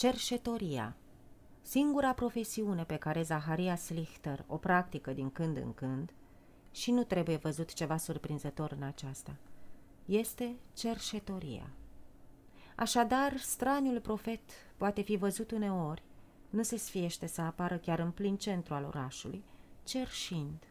Cerșetoria Singura profesiune pe care Zaharia Slichter o practică din când în când, și nu trebuie văzut ceva surprinzător în aceasta, este cerșetoria. Așadar, straniul profet poate fi văzut uneori, nu se sfiește să apară chiar în plin centru al orașului, cerșind,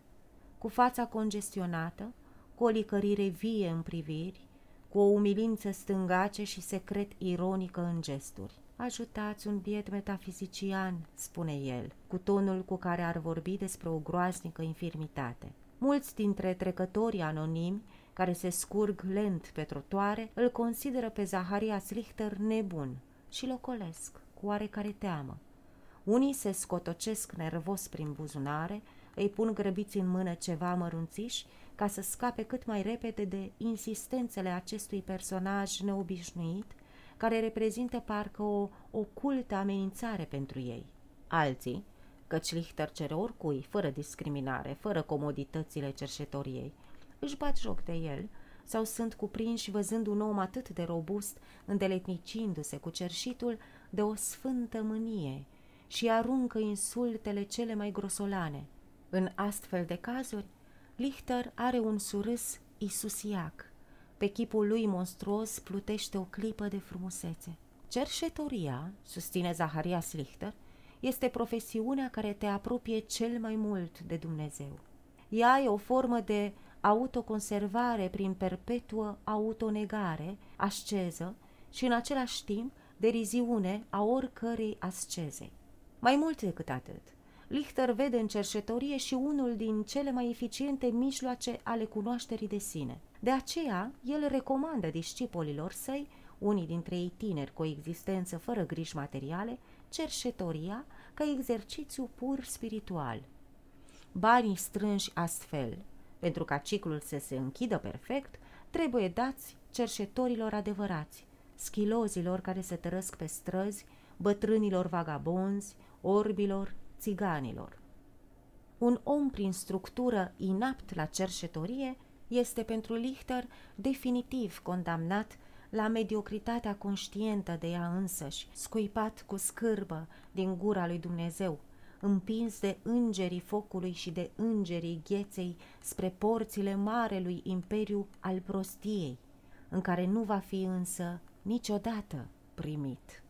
cu fața congestionată, cu o licărire vie în priviri, cu o umilință stângace și secret ironică în gesturi. Ajutați un biet metafizician, spune el, cu tonul cu care ar vorbi despre o groaznică infirmitate. Mulți dintre trecătorii anonimi care se scurg lent pe trotoare îl consideră pe Zaharia Slichter nebun și locolesc cu oarecare teamă. Unii se scotocesc nervos prin buzunare, îi pun grăbiți în mână ceva mărunțiși ca să scape cât mai repede de insistențele acestui personaj neobișnuit, care reprezintă parcă o ocultă amenințare pentru ei. Alții, căci Lichter cere oricui, fără discriminare, fără comoditățile cerșetoriei, își bat joc de el sau sunt cuprinși văzând un om atât de robust, îndeletnicindu-se cu cerșitul de o sfântă mânie și aruncă insultele cele mai grosolane. În astfel de cazuri, Lichter are un surâs isusiac. Pe chipul lui monstruos plutește o clipă de frumusețe. Cerșetoria, susține Zaharia Lichter, este profesiunea care te apropie cel mai mult de Dumnezeu. Ea e o formă de autoconservare prin perpetuă autonegare, asceză și în același timp deriziune a oricărei asceze. Mai mult decât atât, Lichter vede în cerșetorie și unul din cele mai eficiente mijloace ale cunoașterii de sine. De aceea, el recomandă discipolilor săi, unii dintre ei tineri cu o existență fără griji materiale, cerșetoria ca exercițiu pur spiritual. Banii strânși astfel, pentru ca ciclul să se închidă perfect, trebuie dați cerșetorilor adevărați, schilozilor care se tărăsc pe străzi, bătrânilor vagabonzi, orbilor, țiganilor. Un om prin structură inapt la cerșetorie este pentru Lichter definitiv condamnat la mediocritatea conștientă de ea însăși, scuipat cu scârbă din gura lui Dumnezeu, împins de îngerii focului și de îngerii gheței spre porțile marelui imperiu al prostiei, în care nu va fi însă niciodată primit.